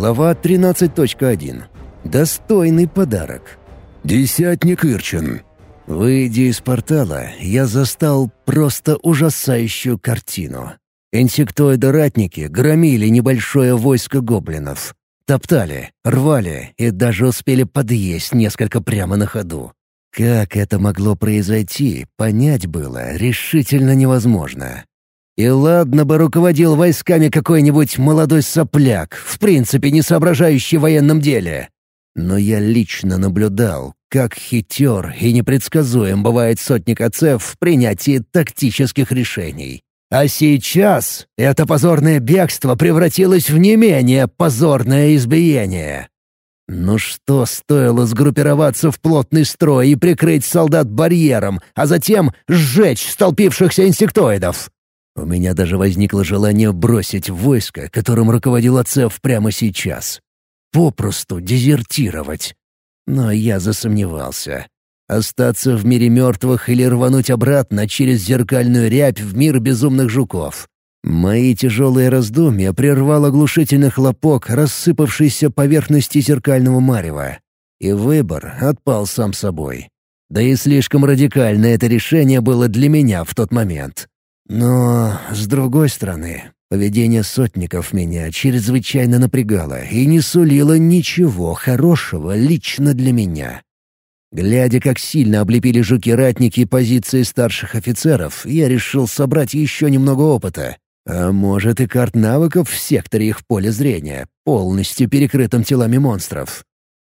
Глава 13.1. Достойный подарок. Десятник Ирчин. Выйдя из портала, я застал просто ужасающую картину. Инсектоиды-ратники громили небольшое войско гоблинов. Топтали, рвали и даже успели подъесть несколько прямо на ходу. Как это могло произойти, понять было решительно невозможно. И ладно бы руководил войсками какой-нибудь молодой сопляк, в принципе не соображающий в военном деле. Но я лично наблюдал, как хитер и непредсказуем бывает сотник отцев в принятии тактических решений. А сейчас это позорное бегство превратилось в не менее позорное избиение. Ну что стоило сгруппироваться в плотный строй и прикрыть солдат барьером, а затем сжечь столпившихся инсектоидов? У меня даже возникло желание бросить войско, которым руководил Ацеф прямо сейчас. Попросту дезертировать. Но я засомневался. Остаться в мире мертвых или рвануть обратно через зеркальную рябь в мир безумных жуков. Мои тяжелые раздумья прервал оглушительный хлопок рассыпавшейся поверхности зеркального марева. И выбор отпал сам собой. Да и слишком радикальное это решение было для меня в тот момент. Но, с другой стороны, поведение сотников меня чрезвычайно напрягало и не сулило ничего хорошего лично для меня. Глядя, как сильно облепили жуки-ратники позиции старших офицеров, я решил собрать еще немного опыта. А может и карт навыков в секторе их поля зрения, полностью перекрытым телами монстров.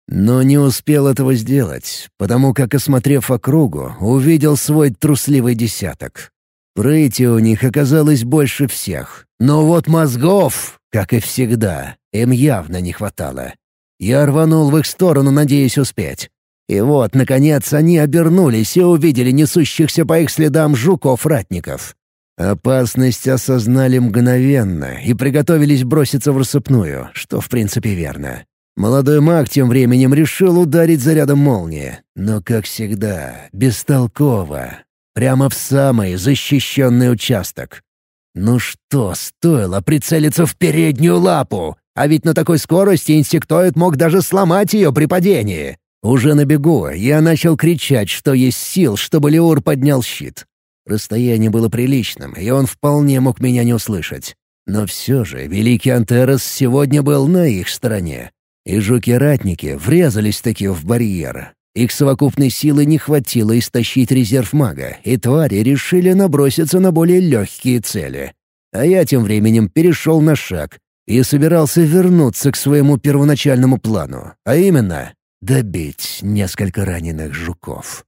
Но не успел этого сделать, потому как, осмотрев округу, увидел свой трусливый десяток. Прыти у них оказалось больше всех. Но вот мозгов, как и всегда, им явно не хватало. Я рванул в их сторону, надеясь успеть. И вот, наконец, они обернулись и увидели несущихся по их следам жуков-ратников. Опасность осознали мгновенно и приготовились броситься в рассыпную, что в принципе верно. Молодой маг тем временем решил ударить зарядом молнии, но, как всегда, бестолково. Прямо в самый защищенный участок. Ну что, стоило прицелиться в переднюю лапу, а ведь на такой скорости инсектоид мог даже сломать ее при падении. Уже на бегу я начал кричать, что есть сил, чтобы Леур поднял щит. Расстояние было приличным, и он вполне мог меня не услышать. Но все же Великий Антерос сегодня был на их стороне. И жуки-ратники врезались таки в барьер. Их совокупной силы не хватило истощить резерв мага, и твари решили наброситься на более легкие цели. А я тем временем перешел на шаг и собирался вернуться к своему первоначальному плану, а именно добить несколько раненых жуков.